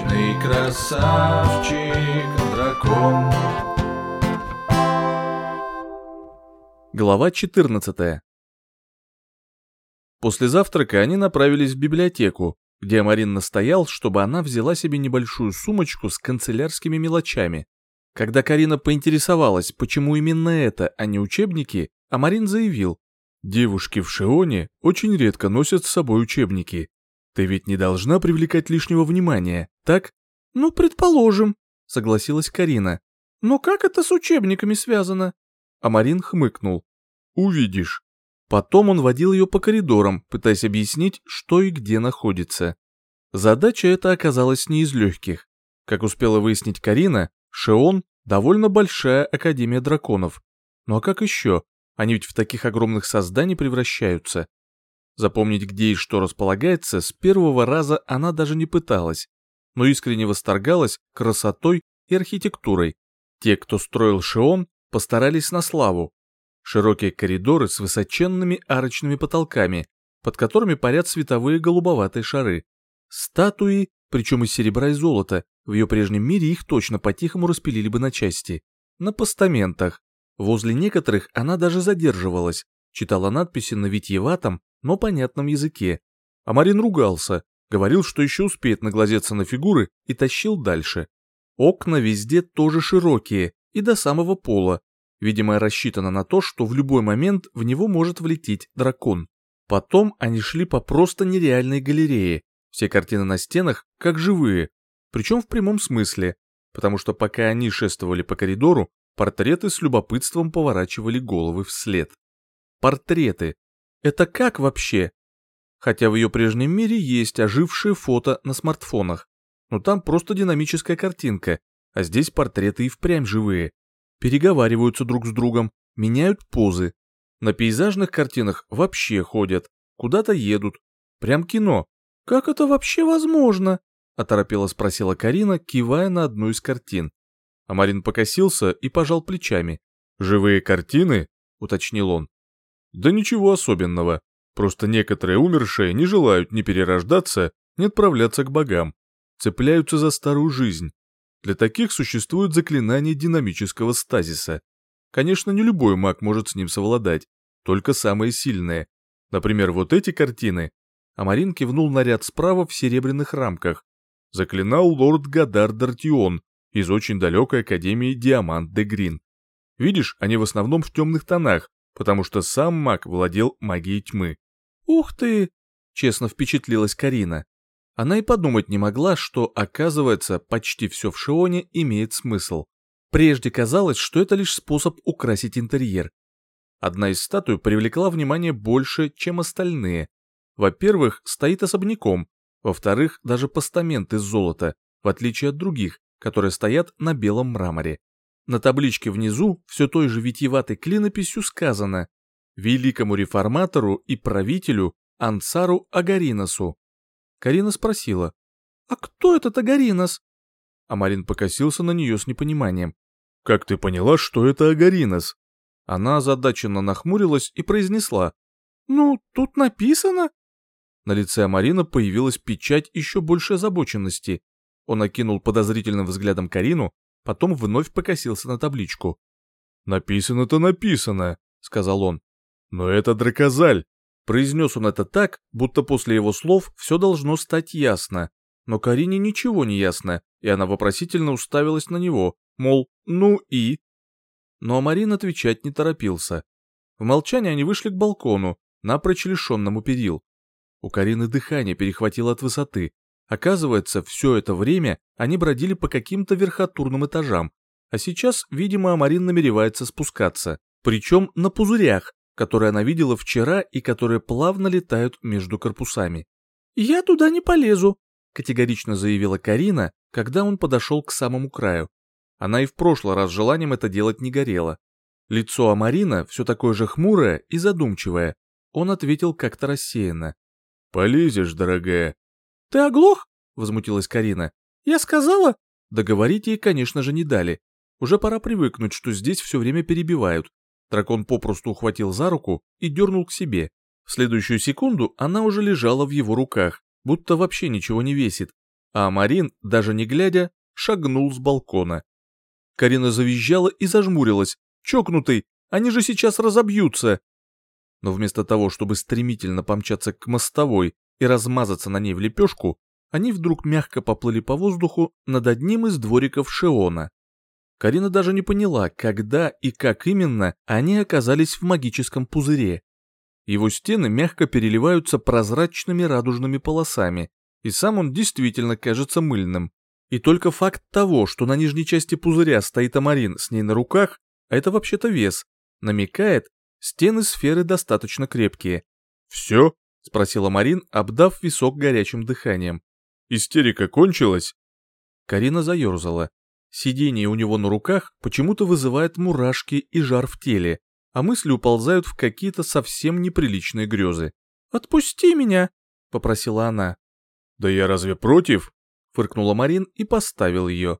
Вечный красавчик дракон. Глава 14 После завтрака они направились в библиотеку, где Амарин настоял, чтобы она взяла себе небольшую сумочку с канцелярскими мелочами. Когда Карина поинтересовалась, почему именно это, а не учебники, Амарин заявил, «Девушки в Шионе очень редко носят с собой учебники. Ты ведь не должна привлекать лишнего внимания, так?» «Ну, предположим», — согласилась Карина. «Но как это с учебниками связано?» Амарин хмыкнул. «Увидишь». Потом он водил ее по коридорам, пытаясь объяснить, что и где находится. Задача эта оказалась не из легких. Как успела выяснить Карина, Шеон — довольно большая Академия Драконов. Ну а как еще? Они ведь в таких огромных созданий превращаются. Запомнить, где и что располагается, с первого раза она даже не пыталась, но искренне восторгалась красотой и архитектурой. Те, кто строил Шеон, постарались на славу, Широкие коридоры с высоченными арочными потолками, под которыми парят световые голубоватые шары. Статуи, причем из серебра и золота, в ее прежнем мире их точно по-тихому распилили бы на части. На постаментах. Возле некоторых она даже задерживалась, читала надписи на витьеватом, но понятном языке. А Марин ругался, говорил, что еще успеет наглазеться на фигуры и тащил дальше. Окна везде тоже широкие и до самого пола, Видимо, рассчитано на то, что в любой момент в него может влететь дракон. Потом они шли по просто нереальной галерее. Все картины на стенах как живые, причем в прямом смысле, потому что пока они шествовали по коридору, портреты с любопытством поворачивали головы вслед. Портреты. Это как вообще? Хотя в ее прежнем мире есть ожившие фото на смартфонах, но там просто динамическая картинка, а здесь портреты и впрямь живые переговариваются друг с другом, меняют позы. На пейзажных картинах вообще ходят, куда-то едут. Прям кино. Как это вообще возможно? Оторопела спросила Карина, кивая на одну из картин. А Марин покосился и пожал плечами. «Живые картины?» — уточнил он. «Да ничего особенного. Просто некоторые умершие не желают ни перерождаться, ни отправляться к богам. Цепляются за старую жизнь. Для таких существует заклинание динамического стазиса. Конечно, не любой маг может с ним совладать, только самые сильные. Например, вот эти картины. Амарин кивнул на ряд справа в серебряных рамках. Заклинал лорд Гадар Дартион из очень далекой академии Диамант де Грин. Видишь, они в основном в темных тонах, потому что сам маг владел магией тьмы. «Ух ты!» — честно впечатлилась Карина. Она и подумать не могла, что, оказывается, почти все в Шионе имеет смысл. Прежде казалось, что это лишь способ украсить интерьер. Одна из статуй привлекла внимание больше, чем остальные. Во-первых, стоит особняком, во-вторых, даже постамент из золота, в отличие от других, которые стоят на белом мраморе. На табличке внизу все той же витиеватой клинописью сказано «Великому реформатору и правителю Ансару Агариносу, Карина спросила, «А кто этот Агаринос?» А Марин покосился на нее с непониманием. «Как ты поняла, что это Агаринос?» Она озадаченно нахмурилась и произнесла, «Ну, тут написано». На лице Марина появилась печать еще большей озабоченности. Он окинул подозрительным взглядом Карину, потом вновь покосился на табличку. «Написано-то написано», — сказал он. «Но это дракозаль, Произнес он это так, будто после его слов все должно стать ясно. Но Карине ничего не ясно, и она вопросительно уставилась на него, мол, ну и... Но Марин отвечать не торопился. В молчании они вышли к балкону, напрочь лишенному перил. У Карины дыхание перехватило от высоты. Оказывается, все это время они бродили по каким-то верхотурным этажам, а сейчас, видимо, Марин намеревается спускаться, причем на пузырях, которые она видела вчера и которые плавно летают между корпусами. «Я туда не полезу», — категорично заявила Карина, когда он подошел к самому краю. Она и в прошлый раз желанием это делать не горела. Лицо Амарина все такое же хмурое и задумчивое. Он ответил как-то рассеянно. «Полезешь, дорогая». «Ты оглох?» — возмутилась Карина. «Я сказала?» Договорить ей, конечно же, не дали. Уже пора привыкнуть, что здесь все время перебивают, Дракон попросту ухватил за руку и дернул к себе. В следующую секунду она уже лежала в его руках, будто вообще ничего не весит. а Марин, даже не глядя, шагнул с балкона. Карина завизжала и зажмурилась. «Чокнутый! Они же сейчас разобьются!» Но вместо того, чтобы стремительно помчаться к мостовой и размазаться на ней в лепешку, они вдруг мягко поплыли по воздуху над одним из двориков Шеона. Карина даже не поняла, когда и как именно они оказались в магическом пузыре. Его стены мягко переливаются прозрачными радужными полосами, и сам он действительно кажется мыльным. И только факт того, что на нижней части пузыря стоит Амарин с ней на руках, а это вообще-то вес, намекает, стены сферы достаточно крепкие. «Все?» — спросила Марин, обдав висок горячим дыханием. «Истерика кончилась?» Карина заерзала. Сидение у него на руках почему-то вызывает мурашки и жар в теле, а мысли уползают в какие-то совсем неприличные грезы. «Отпусти меня!» — попросила она. «Да я разве против?» — фыркнула Марин и поставил ее.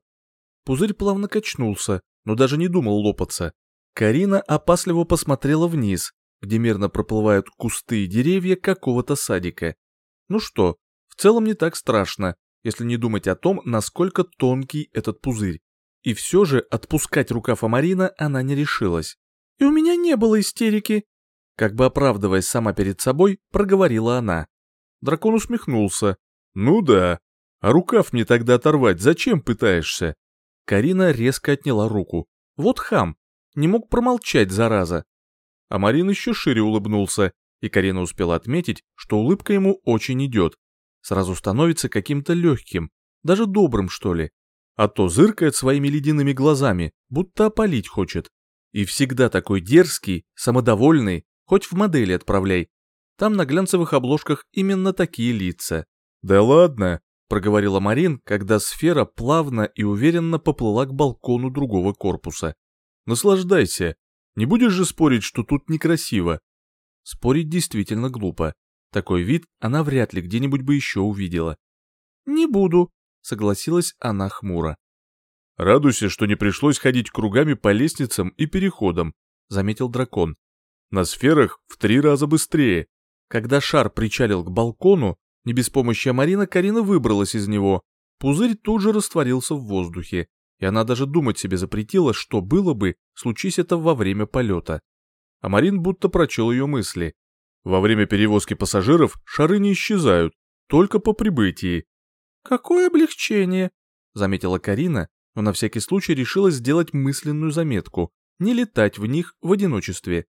Пузырь плавно качнулся, но даже не думал лопаться. Карина опасливо посмотрела вниз, где мирно проплывают кусты и деревья какого-то садика. Ну что, в целом не так страшно, если не думать о том, насколько тонкий этот пузырь. И все же отпускать рукав Амарина она не решилась. «И у меня не было истерики», как бы оправдываясь сама перед собой, проговорила она. Дракон усмехнулся. «Ну да. А рукав мне тогда оторвать зачем пытаешься?» Карина резко отняла руку. «Вот хам. Не мог промолчать, зараза. А Марин еще шире улыбнулся, и Карина успела отметить, что улыбка ему очень идет. Сразу становится каким-то легким, даже добрым, что ли. А то зыркает своими ледяными глазами, будто опалить хочет. И всегда такой дерзкий, самодовольный, хоть в модели отправляй. Там на глянцевых обложках именно такие лица. «Да ладно», — проговорила Марин, когда сфера плавно и уверенно поплыла к балкону другого корпуса. «Наслаждайся, не будешь же спорить, что тут некрасиво? Спорить действительно глупо. Такой вид она вряд ли где-нибудь бы еще увидела. «Не буду», — согласилась она хмуро. «Радуйся, что не пришлось ходить кругами по лестницам и переходам», — заметил дракон. «На сферах в три раза быстрее». Когда шар причалил к балкону, не без помощи Амарина Карина выбралась из него. Пузырь тут же растворился в воздухе, и она даже думать себе запретила, что было бы, случись это во время полета. А Марин будто прочел ее мысли. Во время перевозки пассажиров шары не исчезают, только по прибытии. «Какое облегчение!» — заметила Карина, но на всякий случай решила сделать мысленную заметку, не летать в них в одиночестве.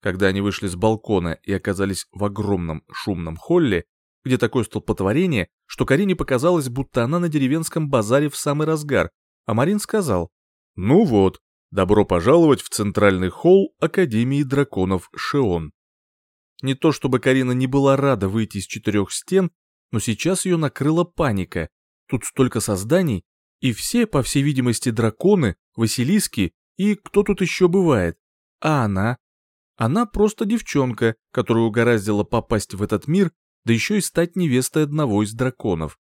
Когда они вышли с балкона и оказались в огромном шумном холле, где такое столпотворение, что Карине показалось, будто она на деревенском базаре в самый разгар, а Марин сказал, «Ну вот, добро пожаловать в центральный холл Академии драконов Шеон». Не то чтобы Карина не была рада выйти из четырех стен, но сейчас ее накрыла паника. Тут столько созданий, и все, по всей видимости, драконы, василиски и кто тут еще бывает. А она? Она просто девчонка, которую угораздило попасть в этот мир, да еще и стать невестой одного из драконов.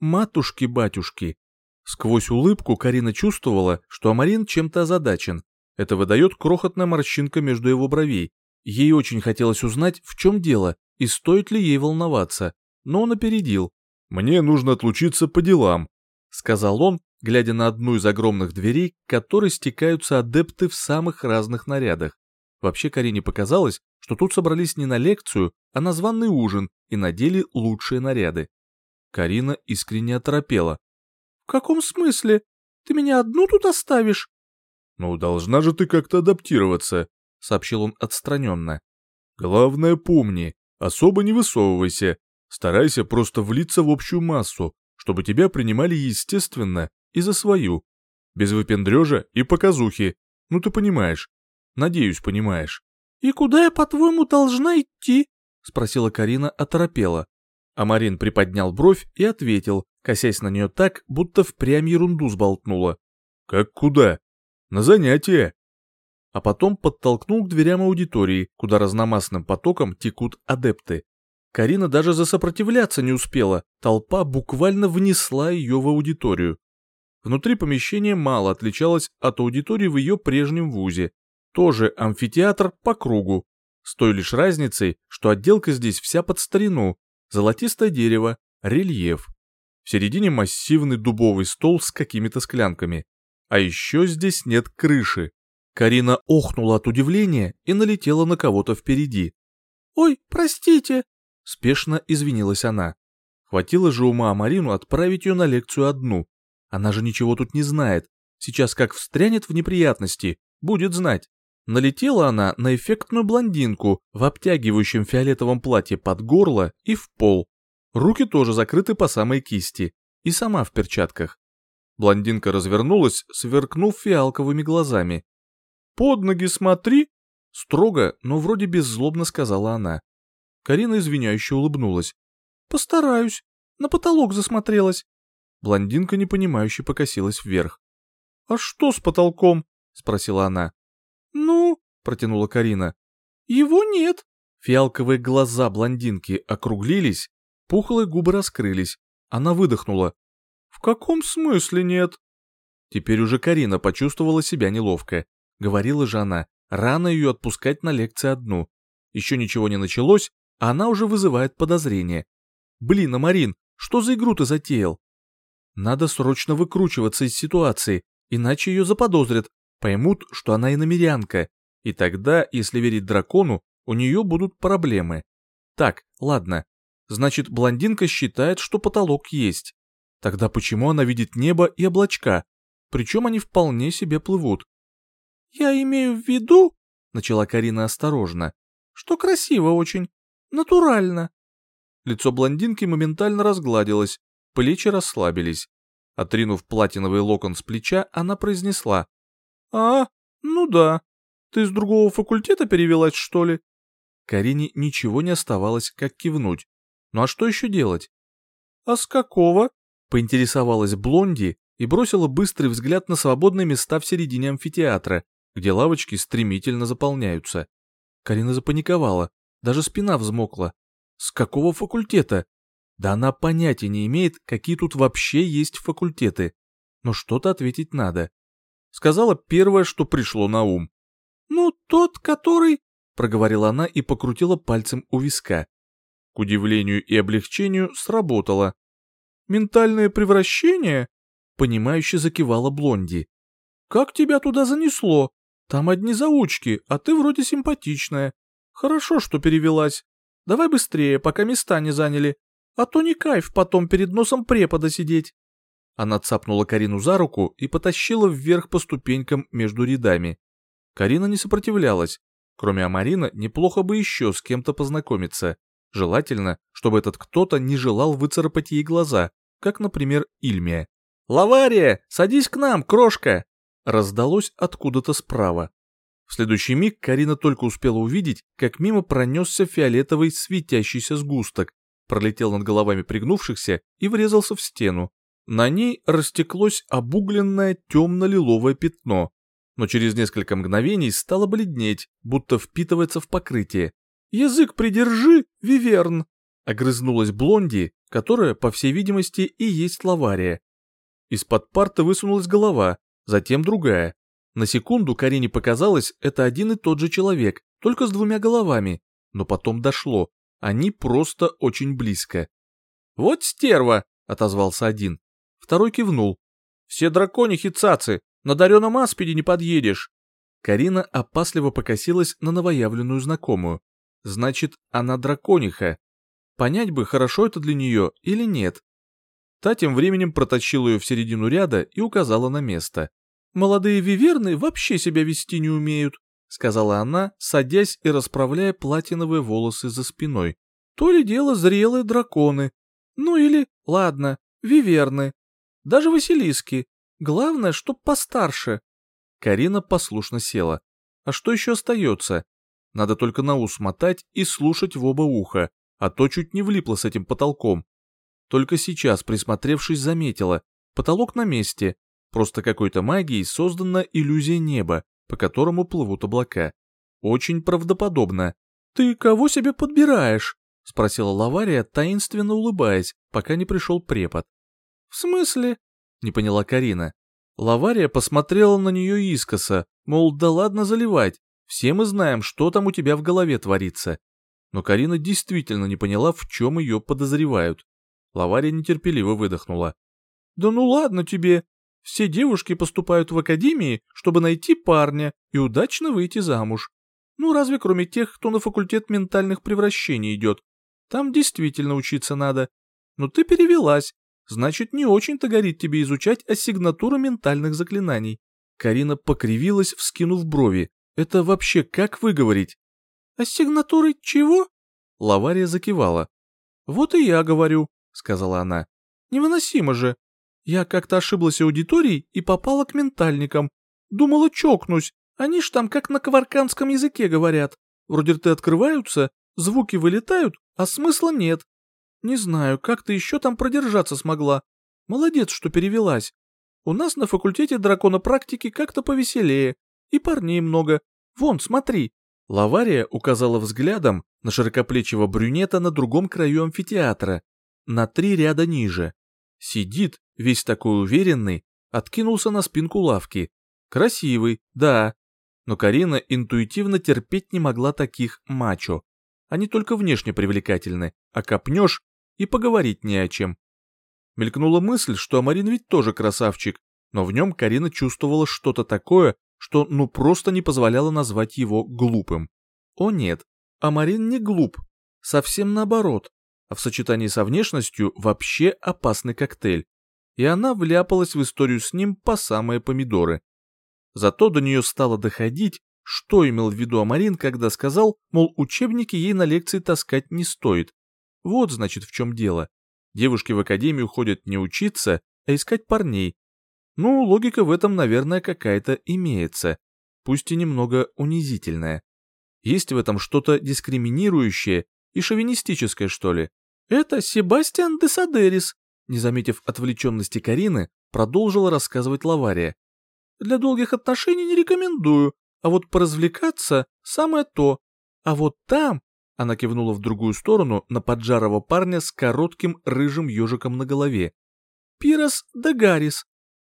Матушки-батюшки, Сквозь улыбку Карина чувствовала, что Амарин чем-то озадачен. Это выдает крохотная морщинка между его бровей. Ей очень хотелось узнать, в чем дело и стоит ли ей волноваться, но он опередил. «Мне нужно отлучиться по делам», — сказал он, глядя на одну из огромных дверей, к которой стекаются адепты в самых разных нарядах. Вообще Карине показалось, что тут собрались не на лекцию, а на званый ужин и надели лучшие наряды. Карина искренне оторопела. «В каком смысле? Ты меня одну тут оставишь?» «Ну, должна же ты как-то адаптироваться», — сообщил он отстраненно. «Главное помни, особо не высовывайся, старайся просто влиться в общую массу, чтобы тебя принимали естественно и за свою, без выпендрежа и показухи, ну ты понимаешь, надеюсь, понимаешь». «И куда я, по-твоему, должна идти?» — спросила Карина оторопела. А Марин приподнял бровь и ответил, косясь на нее так, будто впрямь ерунду сболтнула. «Как куда? На занятия!» А потом подтолкнул к дверям аудитории, куда разномастным потоком текут адепты. Карина даже засопротивляться не успела, толпа буквально внесла ее в аудиторию. Внутри помещения мало отличалось от аудитории в ее прежнем вузе. Тоже амфитеатр по кругу, с той лишь разницей, что отделка здесь вся под старину, золотистое дерево, рельеф. В середине массивный дубовый стол с какими-то склянками. А еще здесь нет крыши. Карина охнула от удивления и налетела на кого-то впереди. «Ой, простите!» — спешно извинилась она. Хватило же ума Марину отправить ее на лекцию одну. Она же ничего тут не знает. Сейчас как встрянет в неприятности, будет знать. Налетела она на эффектную блондинку в обтягивающем фиолетовом платье под горло и в пол. Руки тоже закрыты по самой кисти, и сама в перчатках. Блондинка развернулась, сверкнув фиалковыми глазами. «Под ноги смотри!» Строго, но вроде беззлобно сказала она. Карина извиняюще улыбнулась. «Постараюсь. На потолок засмотрелась». Блондинка непонимающе покосилась вверх. «А что с потолком?» — спросила она. «Ну...» — протянула Карина. «Его нет». Фиалковые глаза блондинки округлились, пухлые губы раскрылись. Она выдохнула. «В каком смысле нет?» Теперь уже Карина почувствовала себя неловко. Говорила же она, рано ее отпускать на лекции одну. Еще ничего не началось, а она уже вызывает подозрение. Блин, а Марин, что за игру ты затеял? Надо срочно выкручиваться из ситуации, иначе ее заподозрят, поймут, что она иномерянка, и тогда, если верить дракону, у нее будут проблемы. Так, ладно. Значит, блондинка считает, что потолок есть. Тогда почему она видит небо и облачка? Причем они вполне себе плывут. «Я имею в виду», — начала Карина осторожно, — «что красиво очень, натурально». Лицо блондинки моментально разгладилось, плечи расслабились. Отринув платиновый локон с плеча, она произнесла. «А, ну да. Ты с другого факультета перевелась, что ли?» Карине ничего не оставалось, как кивнуть. Ну а что еще делать? «А с какого?» — поинтересовалась Блонди и бросила быстрый взгляд на свободные места в середине амфитеатра, где лавочки стремительно заполняются. Карина запаниковала, даже спина взмокла. С какого факультета? Да она понятия не имеет, какие тут вообще есть факультеты. Но что-то ответить надо. Сказала первое, что пришло на ум. «Ну, тот, который...» — проговорила она и покрутила пальцем у виска. К удивлению и облегчению сработало. «Ментальное превращение?» — понимающе закивала Блонди. «Как тебя туда занесло? Там одни заучки, а ты вроде симпатичная. Хорошо, что перевелась. Давай быстрее, пока места не заняли, а то не кайф потом перед носом препода сидеть». Она цапнула Карину за руку и потащила вверх по ступенькам между рядами. Карина не сопротивлялась. Кроме Амарина, неплохо бы еще с кем-то познакомиться. Желательно, чтобы этот кто-то не желал выцарапать ей глаза, как, например, Ильмия. «Лавария, садись к нам, крошка!» раздалось откуда-то справа. В следующий миг Карина только успела увидеть, как мимо пронесся фиолетовый светящийся сгусток, пролетел над головами пригнувшихся и врезался в стену. На ней растеклось обугленное темно-лиловое пятно, но через несколько мгновений стало бледнеть, будто впитывается в покрытие. «Язык придержи, Виверн!» — огрызнулась Блонди, которая, по всей видимости, и есть лавария. Из-под парты высунулась голова, затем другая. На секунду Карине показалось, это один и тот же человек, только с двумя головами, но потом дошло, они просто очень близко. «Вот стерва!» — отозвался один. Второй кивнул. «Все драконихи цацы, на дареном аспиде не подъедешь». Карина опасливо покосилась на новоявленную знакомую. Значит, она дракониха. Понять бы, хорошо это для нее или нет. Та тем временем протащила ее в середину ряда и указала на место. «Молодые виверны вообще себя вести не умеют», — сказала она, садясь и расправляя платиновые волосы за спиной. «То ли дело зрелые драконы. Ну или, ладно, виверны. Даже василиски. Главное, чтоб постарше». Карина послушно села. А что еще остается? Надо только на ус мотать и слушать в оба уха, а то чуть не влипло с этим потолком. Только сейчас, присмотревшись, заметила. Потолок на месте. Просто какой-то магией создана иллюзия неба, по которому плывут облака. Очень правдоподобно. «Ты кого себе подбираешь?» — спросила Лавария, таинственно улыбаясь, пока не пришел препод. «В смысле?» — не поняла Карина. Лавария посмотрела на нее искоса, мол, да ладно заливать, все мы знаем, что там у тебя в голове творится. Но Карина действительно не поняла, в чем ее подозревают. Лавария нетерпеливо выдохнула. «Да ну ладно тебе. Все девушки поступают в академии, чтобы найти парня и удачно выйти замуж. Ну, разве кроме тех, кто на факультет ментальных превращений идет. Там действительно учиться надо. Но ты перевелась, значит, не очень-то горит тебе изучать ассигнатуру ментальных заклинаний. Карина покривилась, вскинув брови. Это вообще как выговорить? Ассигнатуры чего? Лавария закивала. Вот и я говорю, сказала она. Невыносимо же. Я как-то ошиблась аудиторией и попала к ментальникам. Думала, чокнусь. Они ж там как на каварканском языке говорят. Вроде рты открываются, звуки вылетают, а смысла нет. Не знаю, как ты еще там продержаться смогла. Молодец, что перевелась. У нас на факультете драконопрактики как-то повеселее. И парней много. Вон, смотри. Лавария указала взглядом на широкоплечего брюнета на другом краю амфитеатра, на три ряда ниже. Сидит, весь такой уверенный, откинулся на спинку лавки. Красивый, да. Но Карина интуитивно терпеть не могла таких мачо. Они только внешне привлекательны, а копнешь и поговорить не о чем. Мелькнула мысль, что Амарин ведь тоже красавчик, но в нем Карина чувствовала что-то такое, что ну просто не позволяло назвать его глупым. О нет, Амарин не глуп, совсем наоборот, а в сочетании со внешностью вообще опасный коктейль. И она вляпалась в историю с ним по самые помидоры. Зато до нее стало доходить, что имел в виду Амарин, когда сказал, мол, учебники ей на лекции таскать не стоит. Вот, значит, в чем дело. Девушки в академию ходят не учиться, а искать парней. Ну, логика в этом, наверное, какая-то имеется, пусть и немного унизительная. Есть в этом что-то дискриминирующее и шовинистическое, что ли. Это Себастьян де Садерис, не заметив отвлеченности Карины, продолжила рассказывать Лавария. Для долгих отношений не рекомендую, а вот поразвлекаться самое то. А вот там она кивнула в другую сторону на поджарого парня с коротким рыжим ежиком на голове. «Пирос Дагарис.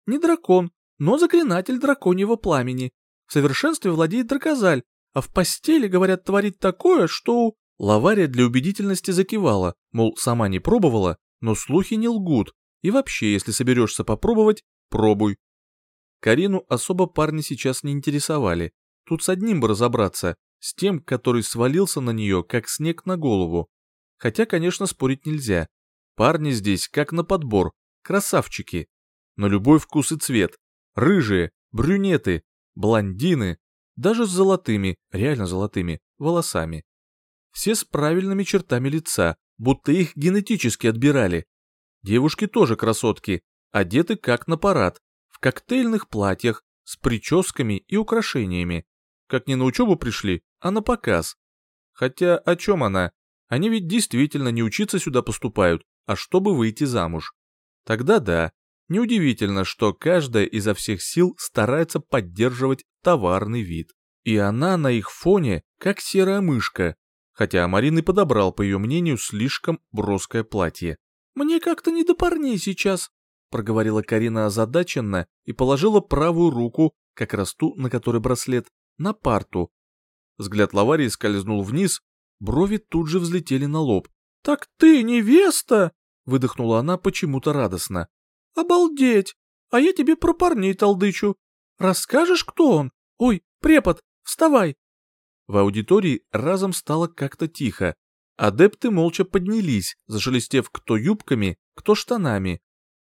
Не дракон, но заклинатель драконьего пламени. В совершенстве владеет дракозаль, а в постели, говорят, творит такое, что...» Лавария для убедительности закивала, мол, сама не пробовала, но слухи не лгут, и вообще, если соберешься попробовать, пробуй. Карину особо парни сейчас не интересовали, тут с одним бы разобраться, с тем, который свалился на нее, как снег на голову. Хотя, конечно, спорить нельзя. Парни здесь как на подбор, красавчики. На любой вкус и цвет. Рыжие, брюнеты, блондины, даже с золотыми, реально золотыми, волосами. Все с правильными чертами лица, будто их генетически отбирали. Девушки тоже красотки, одеты как на парад, в коктейльных платьях, с прическами и украшениями. Как не на учебу пришли, а на показ. Хотя о чем она? Они ведь действительно не учиться сюда поступают, а чтобы выйти замуж. Тогда да, неудивительно, что каждая изо всех сил старается поддерживать товарный вид. И она на их фоне как серая мышка, хотя Марин подобрал, по ее мнению, слишком броское платье. «Мне как-то не до парней сейчас», — проговорила Карина озадаченно и положила правую руку, как раз ту, на которой браслет, на парту, Взгляд Лаварии скользнул вниз, брови тут же взлетели на лоб. «Так ты невеста!» — выдохнула она почему-то радостно. «Обалдеть! А я тебе про парней толдычу. Расскажешь, кто он? Ой, препод, вставай!» В аудитории разом стало как-то тихо. Адепты молча поднялись, зашелестев кто юбками, кто штанами.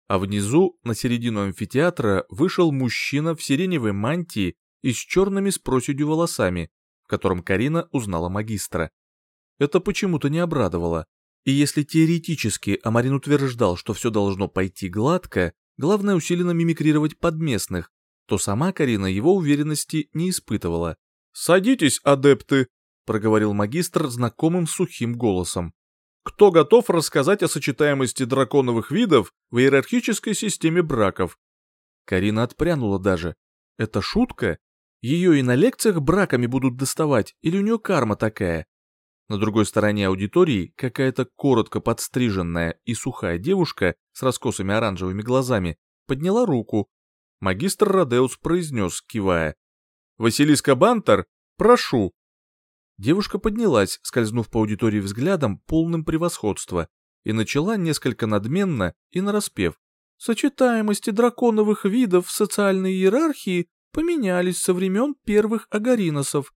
А внизу, на середину амфитеатра, вышел мужчина в сиреневой мантии и с черными с проседью волосами в котором Карина узнала магистра. Это почему-то не обрадовало. И если теоретически Амарин утверждал, что все должно пойти гладко, главное усиленно мимикрировать под местных, то сама Карина его уверенности не испытывала. «Садитесь, адепты!» — проговорил магистр знакомым сухим голосом. «Кто готов рассказать о сочетаемости драконовых видов в иерархической системе браков?» Карина отпрянула даже. «Это шутка? Ее и на лекциях браками будут доставать, или у нее карма такая? На другой стороне аудитории какая-то коротко подстриженная и сухая девушка с раскосыми оранжевыми глазами подняла руку. Магистр Родеус произнес, кивая. «Василиска Бантер, прошу!» Девушка поднялась, скользнув по аудитории взглядом, полным превосходства, и начала несколько надменно и нараспев. Сочетаемости драконовых видов в социальной иерархии поменялись со времен первых агариносов.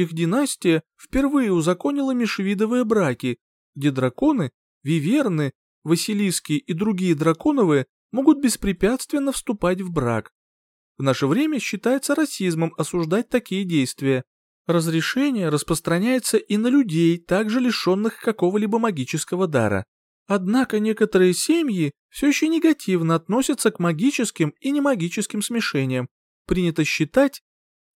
Их династия впервые узаконила межвидовые браки, где драконы, виверны, василиски и другие драконовые могут беспрепятственно вступать в брак. В наше время считается расизмом осуждать такие действия. Разрешение распространяется и на людей, также лишенных какого-либо магического дара. Однако некоторые семьи все еще негативно относятся к магическим и немагическим смешениям. Принято считать...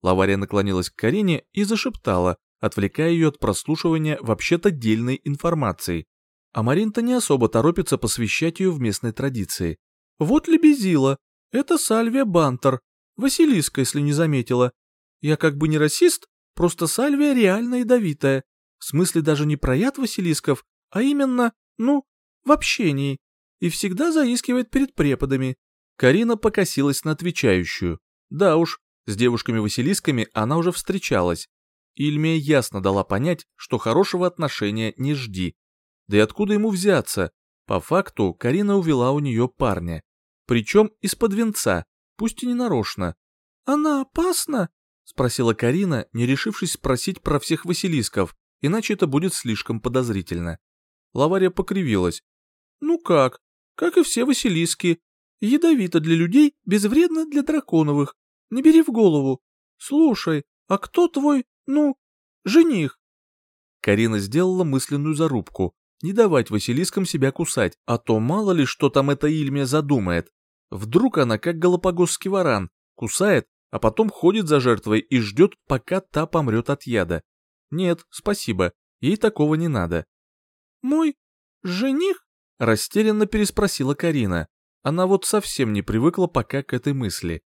Лавария наклонилась к Карине и зашептала, отвлекая ее от прослушивания вообще-то дельной информации. А Маринта не особо торопится посвящать ее в местной традиции. Вот лебезила. Это Сальвия Бантер. Василиска, если не заметила. Я как бы не расист, просто Сальвия реально ядовитая. В смысле даже не про яд Василисков, а именно, ну, в общении и всегда заискивает перед преподами. Карина покосилась на отвечающую. Да уж, с девушками-василисками она уже встречалась. Ильмия ясно дала понять, что хорошего отношения не жди. Да и откуда ему взяться? По факту Карина увела у нее парня. Причем из-под венца, пусть и не нарочно. «Она опасна?» — спросила Карина, не решившись спросить про всех василисков, иначе это будет слишком подозрительно. Лавария покривилась. Ну как? Как и все василиски. Ядовито для людей, безвредно для драконовых. Не бери в голову. Слушай, а кто твой, ну, жених? Карина сделала мысленную зарубку. Не давать Василискам себя кусать, а то мало ли что там эта Ильмия задумает. Вдруг она, как галапагосский варан, кусает, а потом ходит за жертвой и ждет, пока та помрет от яда. Нет, спасибо, ей такого не надо. «Мой жених?» Растерянно переспросила Карина. Она вот совсем не привыкла пока к этой мысли.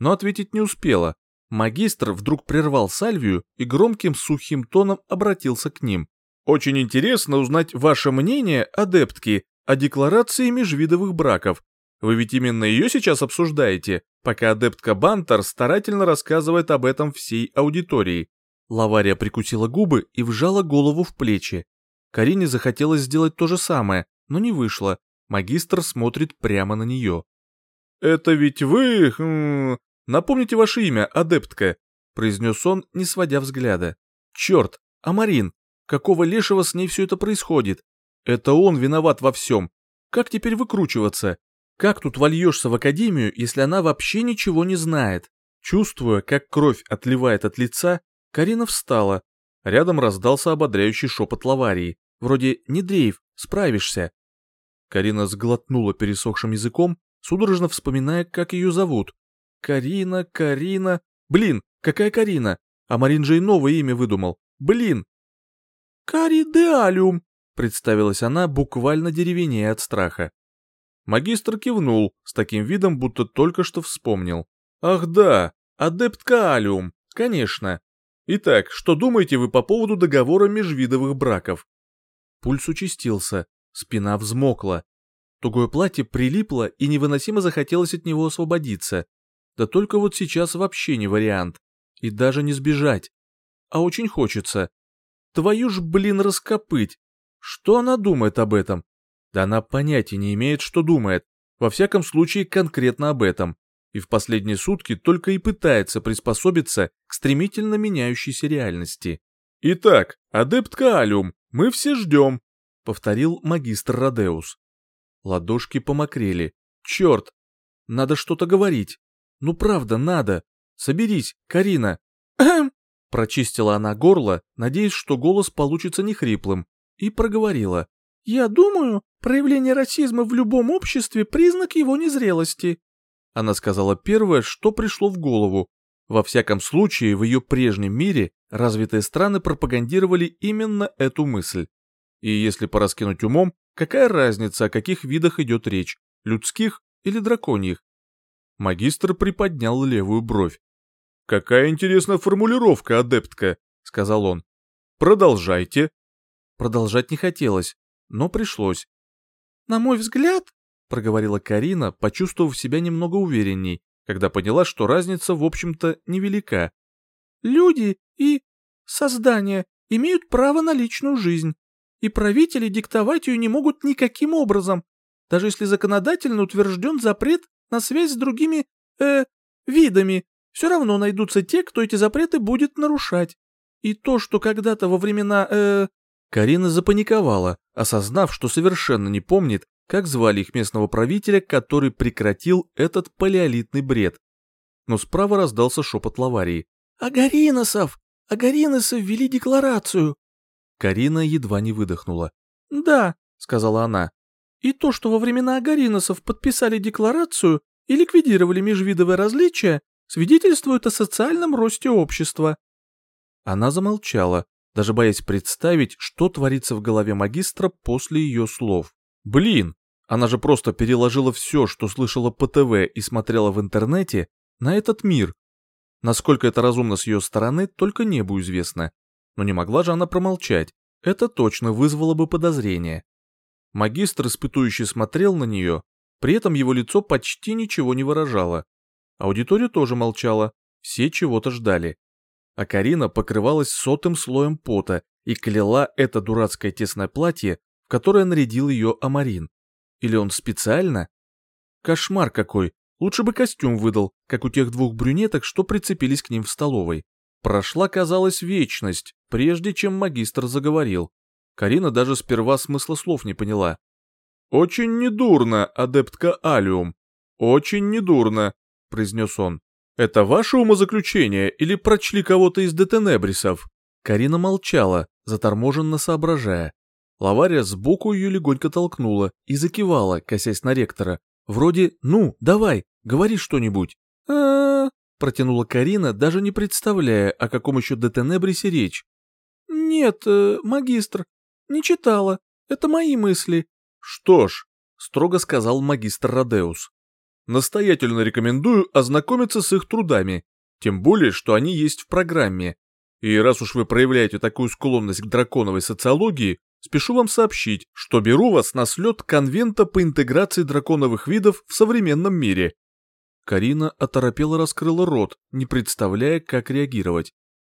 Но ответить не успела. Магистр вдруг прервал Сальвию и громким сухим тоном обратился к ним. «Очень интересно узнать ваше мнение, адептки, о декларации межвидовых браков. Вы ведь именно ее сейчас обсуждаете, пока адептка Бантер старательно рассказывает об этом всей аудитории». Лавария прикусила губы и вжала голову в плечи. Карине захотелось сделать то же самое, но не вышло. Магистр смотрит прямо на нее. «Это ведь вы... Хм, напомните ваше имя, адептка», произнес он, не сводя взгляда. «Черт, Амарин, какого лешего с ней все это происходит? Это он виноват во всем. Как теперь выкручиваться? Как тут вольешься в академию, если она вообще ничего не знает?» Чувствуя, как кровь отливает от лица, Карина встала. Рядом раздался ободряющий шепот Лаварии. Вроде «Не дрейф, справишься». Карина сглотнула пересохшим языком, судорожно вспоминая, как ее зовут. Карина, Карина... Блин, какая Карина? А Марин же и новое имя выдумал. Блин! Каридеалиум, представилась она, буквально деревенея от страха. Магистр кивнул, с таким видом, будто только что вспомнил. Ах да, адепт Каалиум, конечно. Итак, что думаете вы по поводу договора межвидовых браков? Пульс участился, Спина взмокла. Тугое платье прилипло и невыносимо захотелось от него освободиться. Да только вот сейчас вообще не вариант. И даже не сбежать. А очень хочется. Твою ж, блин, раскопыть. Что она думает об этом? Да она понятия не имеет, что думает. Во всяком случае, конкретно об этом. И в последние сутки только и пытается приспособиться к стремительно меняющейся реальности. Итак, адепт Каалиум, мы все ждем, повторил магистр Родеус. Ладошки помокрели. Черт! Надо что-то говорить. Ну правда, надо. Соберись, Карина. Эм. Прочистила она горло, надеясь, что голос получится не хриплым, и проговорила. «Я думаю, проявление расизма в любом обществе – признак его незрелости». Она сказала первое, что пришло в голову. Во всяком случае, в ее прежнем мире развитые страны пропагандировали именно эту мысль. И если пораскинуть умом, какая разница, о каких видах идет речь, людских или драконьих? Магистр приподнял левую бровь. «Какая интересная формулировка, адептка», — сказал он. «Продолжайте». Продолжать не хотелось, но пришлось. «На мой взгляд», — проговорила Карина, почувствовав себя немного уверенней, когда поняла, что разница, в общем-то, невелика. «Люди и создания имеют право на личную жизнь. и правители диктовать ее не могут никаким образом, даже если законодательно утвержден запрет на связь с другими, э, видами, все равно найдутся те, кто эти запреты будет нарушать. И то, что когда-то во времена, э... Карина запаниковала, осознав, что совершенно не помнит, как звали их местного правителя, который прекратил этот палеолитный бред. Но справа раздался шепот Лаварии. «Агариносов! Агариносов ввели декларацию!» Карина едва не выдохнула. «Да», — сказала она. «И то, что во времена Агариносов подписали декларацию и ликвидировали межвидовые различия, свидетельствует о социальном росте общества». Она замолчала, даже боясь представить, что творится в голове магистра после ее слов. Блин, она же просто переложила все, что слышала по ТВ и смотрела в интернете, на этот мир. Насколько это разумно с ее стороны, только небу известно. Но не могла же она промолчать, это точно вызвало бы подозрение. Магистр, испытующий, смотрел на нее, при этом его лицо почти ничего не выражало. Аудитория тоже молчала, все чего-то ждали. А Карина покрывалась сотым слоем пота и кляла это дурацкое тесное платье, в которое нарядил ее Амарин. Или он специально? Кошмар какой, лучше бы костюм выдал, как у тех двух брюнеток, что прицепились к ним в столовой. Прошла, казалось, вечность, прежде чем магистр заговорил. Карина даже сперва смысла слов не поняла. «Очень недурно, адептка Алиум, очень недурно произнес он. «Это ваше умозаключение или прочли кого-то из детенебрисов?» Карина молчала, заторможенно соображая. Лавария сбоку ее легонько толкнула и закивала, косясь на ректора. Вроде «Ну, давай, говори что-нибудь». а протянула Карина, даже не представляя, о каком еще детенебрисе речь. «Нет, э, магистр, не читала. Это мои мысли». «Что ж», — строго сказал магистр Родеус, Настоятельно рекомендую ознакомиться с их трудами, тем более, что они есть в программе. И раз уж вы проявляете такую склонность к драконовой социологии, спешу вам сообщить, что беру вас на слет конвента по интеграции драконовых видов в современном мире. Карина оторопела раскрыла рот, не представляя, как реагировать.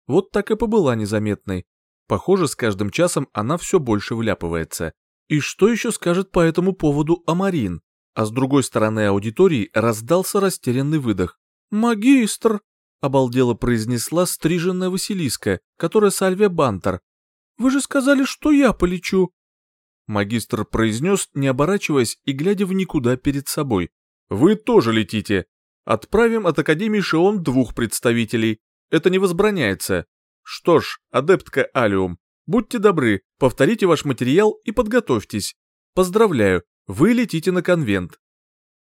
Вот так и побыла незаметной. Похоже, с каждым часом она все больше вляпывается. И что еще скажет по этому поводу Амарин? а с другой стороны аудитории раздался растерянный выдох. «Магистр!» — обалдело произнесла стриженная Василиска, которая Сальвия Бантер. «Вы же сказали, что я полечу!» Магистр произнес, не оборачиваясь и глядя в никуда перед собой. «Вы тоже летите. Отправим от Академии Шион двух представителей. Это не возбраняется. Что ж, адептка Алиум, будьте добры, повторите ваш материал и подготовьтесь. Поздравляю, вы летите на конвент.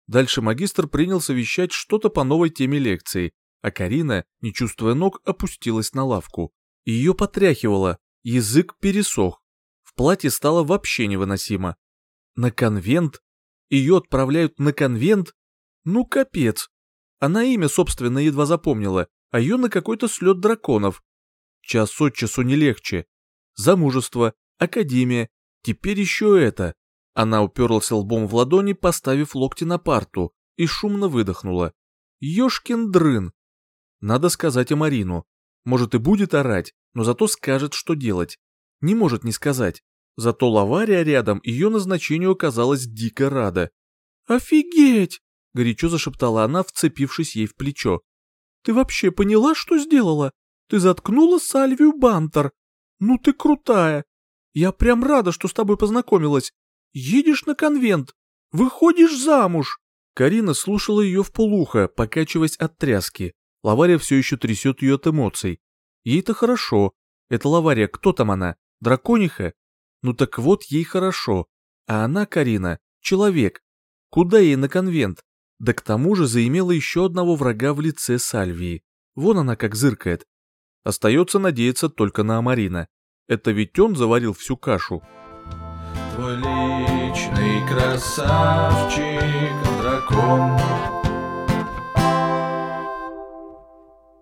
Дальше магистр принялся вещать что-то по новой теме лекции, а Карина, не чувствуя ног, опустилась на лавку. Ее потряхивало, язык пересох. В платье стало вообще невыносимо. На конвент? Ее отправляют на конвент? Ну, капец. Она имя, собственно, едва запомнила, а ее на какой-то слет драконов. Час от часу не легче. Замужество, академия, теперь еще это. Она уперлась лбом в ладони, поставив локти на парту, и шумно выдохнула. Ёшкин дрын! Надо сказать о Марину. Может и будет орать, но зато скажет, что делать. Не может не сказать. Зато Лавария рядом ее назначению оказалась дико рада. «Офигеть!» — горячо зашептала она, вцепившись ей в плечо. «Ты вообще поняла, что сделала? Ты заткнула Сальвию Бантер. Ну ты крутая! Я прям рада, что с тобой познакомилась. Едешь на конвент, выходишь замуж. Карина слушала ее в полухо, покачиваясь от тряски. Лавария все еще трясет ее от эмоций. Ей-то хорошо. Это Лавария, кто там она? Дракониха? Ну так вот ей хорошо. А она, Карина, человек. Куда ей на конвент? Да к тому же заимела еще одного врага в лице Сальвии. Вон она как зыркает. Остается надеяться только на Амарина. Это ведь он заварил всю кашу. Твой личный красавчик, дракон